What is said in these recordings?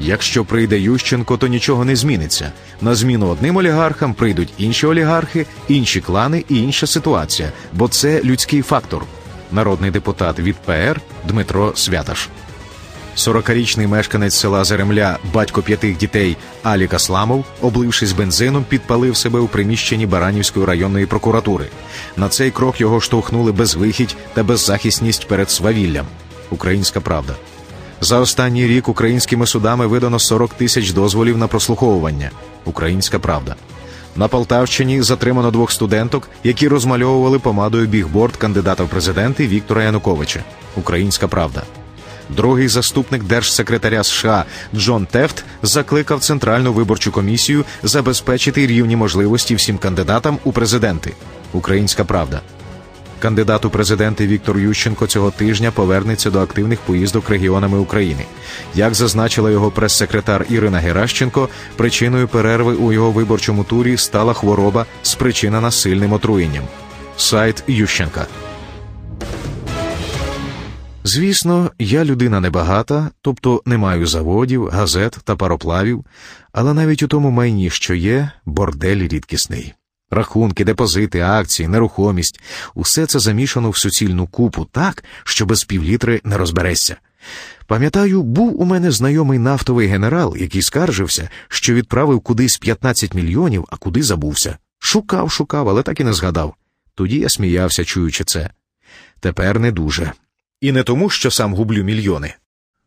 Якщо прийде Ющенко, то нічого не зміниться. На зміну одним олігархам прийдуть інші олігархи, інші клани і інша ситуація, бо це людський фактор. Народний депутат від ПР Дмитро Святаш. 40-річний мешканець села Заремля, батько п'ятих дітей Алік Асламов, облившись бензином, підпалив себе у приміщенні Баранівської районної прокуратури. На цей крок його штовхнули безвихідь та беззахисність перед свавіллям. Українська правда. За останній рік українськими судами видано 40 тисяч дозволів на прослуховування. Українська правда. На Полтавщині затримано двох студенток, які розмальовували помадою бігборд кандидата в президенти Віктора Януковича. Українська правда. Другий заступник держсекретаря США Джон Тефт закликав Центральну виборчу комісію забезпечити рівні можливості всім кандидатам у президенти. Українська правда. Кандидат у президенти Віктор Ющенко цього тижня повернеться до активних поїздок регіонами України. Як зазначила його прес-секретар Ірина Геращенко, причиною перерви у його виборчому турі стала хвороба, спричинена сильним отруєнням. Сайт Ющенка. Звісно, я людина небагата, тобто не маю заводів, газет та пароплавів, але навіть у тому майні, що є, бордель рідкісний. Рахунки, депозити, акції, нерухомість усе це замішано в суцільну купу так, що без півлітри не розберешся. Пам'ятаю, був у мене знайомий нафтовий генерал, який скаржився, що відправив кудись 15 мільйонів, а куди забувся. Шукав, шукав, але так і не згадав. Тоді я сміявся, чуючи це. Тепер не дуже. І не тому, що сам гублю мільйони,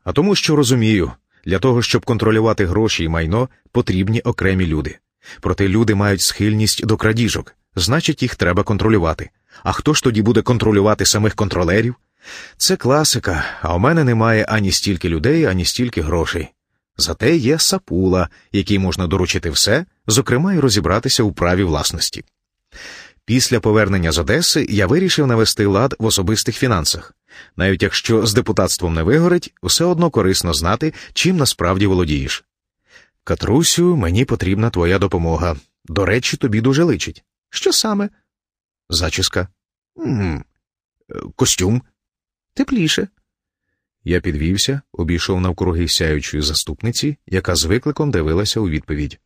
а тому, що розумію, для того, щоб контролювати гроші і майно, потрібні окремі люди. Проте люди мають схильність до крадіжок, значить, їх треба контролювати. А хто ж тоді буде контролювати самих контролерів? Це класика, а у мене немає ані стільки людей, ані стільки грошей. Зате є сапула, якій можна доручити все, зокрема й розібратися у праві власності. Після повернення з Одеси я вирішив навести лад в особистих фінансах. Навіть якщо з депутатством не вигорить, все одно корисно знати, чим насправді володієш. Катрусю, мені потрібна твоя допомога. До речі, тобі дуже личить. Що саме? Зачіска. -м. Костюм. Тепліше. Я підвівся, обійшов навкруги сяючої заступниці, яка з викликом дивилася у відповідь.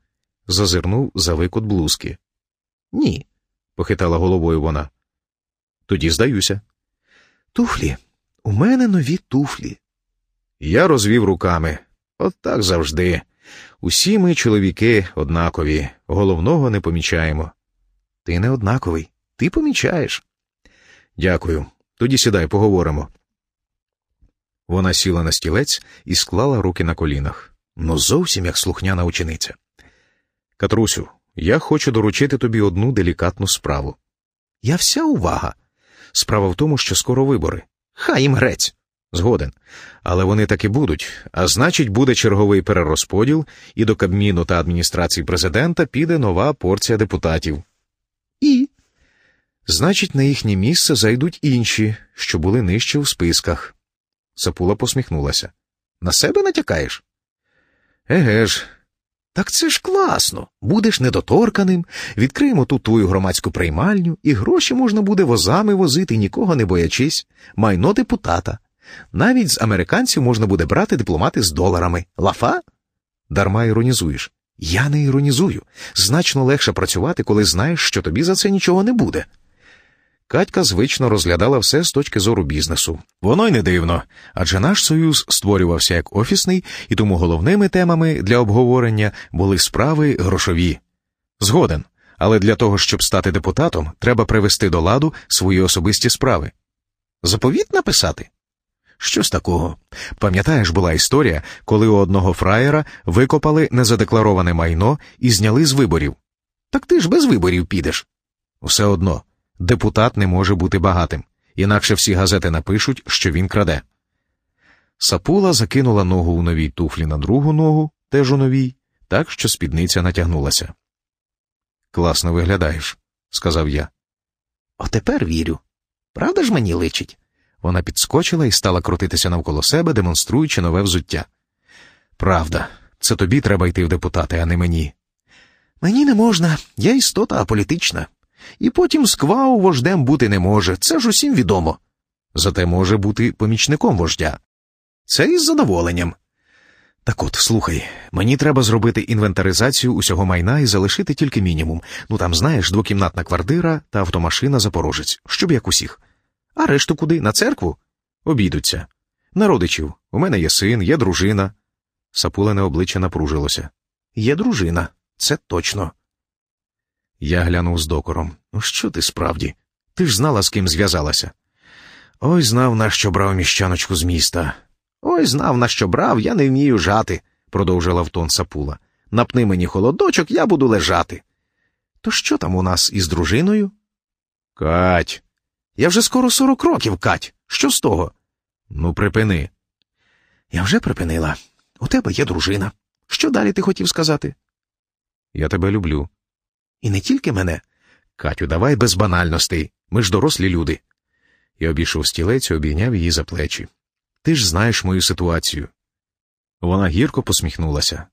Зазирнув за викот блузки. Ні, похитала головою вона. Тоді здаюся. Туфлі. У мене нові туфлі. Я розвів руками. От так завжди. Усі ми, чоловіки, однакові, головного не помічаємо. Ти не однаковий, ти помічаєш. Дякую. Тоді сідай, поговоримо. Вона сіла на стілець і склала руки на колінах. Ну, зовсім як слухняна учениця. Катрусю, я хочу доручити тобі одну делікатну справу. Я вся увага. Справа в тому, що скоро вибори. Хай їм грець. Згоден. Але вони таки будуть, а значить, буде черговий перерозподіл, і до Кабміну та адміністрації президента піде нова порція депутатів. І. Значить, на їхнє місце зайдуть інші, що були нижче в списках. Сапула посміхнулася. На себе натякаєш? Еге ж. Так це ж класно. Будеш недоторканим, відкриємо тут твою громадську приймальню, і гроші можна буде возами возити, нікого не боячись, майно депутата. Навіть з американців можна буде брати дипломати з доларами. Лафа? Дарма іронізуєш. Я не іронізую. Значно легше працювати, коли знаєш, що тобі за це нічого не буде. Катька звично розглядала все з точки зору бізнесу. Воно й не дивно, адже наш союз створювався як офісний, і тому головними темами для обговорення були справи грошові. Згоден, але для того, щоб стати депутатом, треба привести до ладу свої особисті справи. Заповіт написати? Що з такого? Пам'ятаєш, була історія, коли у одного фраєра викопали незадеклароване майно і зняли з виборів. Так ти ж без виборів підеш. Все одно, депутат не може бути багатим, інакше всі газети напишуть, що він краде. Сапула закинула ногу у новій туфлі на другу ногу, теж у новій, так що спідниця натягнулася. Класно виглядаєш, сказав я. Отепер вірю. Правда ж мені личить? Вона підскочила і стала крутитися навколо себе, демонструючи нове взуття. Правда, це тобі треба йти в депутати, а не мені. Мені не можна, я істота аполітична. І потім сквау вождем бути не може, це ж усім відомо. Зате може бути помічником вождя. Це із задоволенням. Так от, слухай, мені треба зробити інвентаризацію усього майна і залишити тільки мінімум. Ну там, знаєш, двокімнатна квартира та автомашина Запорожець, щоб як усіх. А решту куди? На церкву? Обійдуться. На родичів. У мене є син, є дружина. Сапулене обличчя напружилося. Є дружина, це точно. Я глянув з докором. Ну, що ти справді? Ти ж знала, з ким зв'язалася. Ой, знав, на що брав міщаночку з міста. Ой, знав, на що брав, я не вмію жати, продовжила втон сапула. Напни мені холодочок, я буду лежати. То що там у нас із дружиною? Кать. Я вже скоро сорок років, Кать. Що з того? Ну, припини. Я вже припинила. У тебе є дружина. Що далі ти хотів сказати? Я тебе люблю. І не тільки мене. Катю, давай без банальностей. Ми ж дорослі люди. Я обійшов стілець і обійняв її за плечі. Ти ж знаєш мою ситуацію. Вона гірко посміхнулася.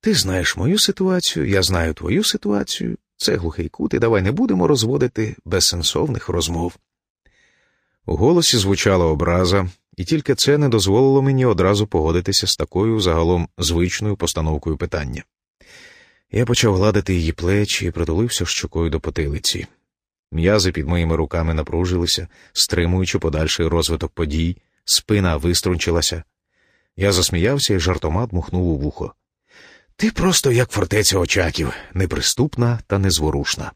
Ти знаєш мою ситуацію, я знаю твою ситуацію. Це глухий кут, і давай не будемо розводити безсенсовних розмов. У голосі звучала образа, і тільки це не дозволило мені одразу погодитися з такою загалом звичною постановкою питання. Я почав гладити її плечі і притулився щокою до потилиці. М'язи під моїми руками напружилися, стримуючи подальший розвиток подій, спина виструнчилася. Я засміявся і жартома дмухнув у вухо. Ти просто як фортеця очаків, неприступна та незворушна.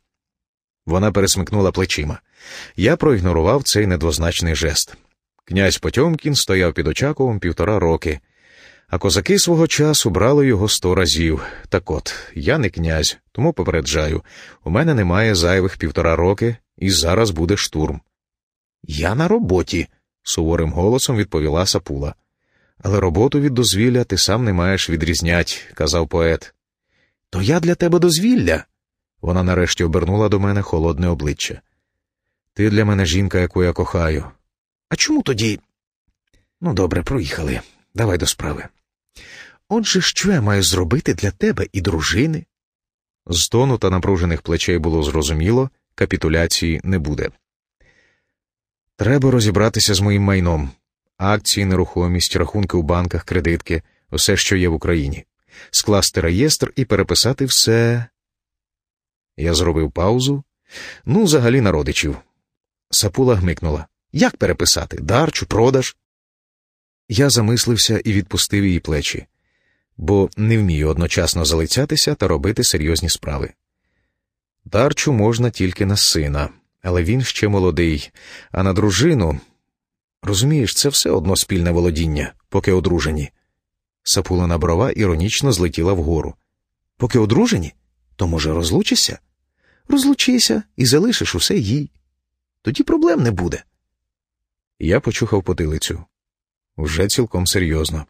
Вона пересмикнула плечима. Я проігнорував цей недвозначний жест. Князь Потьомкін стояв під Очаковом півтора роки, а козаки свого часу брали його сто разів. Так от, я не князь, тому попереджаю у мене немає зайвих півтора роки, і зараз буде штурм. Я на роботі, суворим голосом відповіла сапула. Але роботу від дозвілля ти сам не маєш відрізнять, казав поет. То я для тебе дозвілля. Вона нарешті обернула до мене холодне обличчя. Ти для мене жінка, яку я кохаю. А чому тоді? Ну, добре, проїхали. Давай до справи. Отже, що я маю зробити для тебе і дружини? З тону та напружених плечей було зрозуміло, капітуляції не буде. Треба розібратися з моїм майном акції, нерухомість, рахунки у банках, кредитки, усе, що є в Україні, скласти реєстр і переписати все. Я зробив паузу. Ну, взагалі на родичів. Сапула гмикнула. Як переписати? Дар чи продаж? Я замислився і відпустив її плечі, бо не вмію одночасно залицятися та робити серйозні справи. Дарчу можна тільки на сина, але він ще молодий, а на дружину. Розумієш, це все одно спільне володіння, поки одружені. Сапулина брова іронічно злетіла вгору. Поки одружені, то, може, розлучишся? Розлучися і залишиш усе їй. Тоді проблем не буде. Я почухав потилицю. Вже цілком серйозно.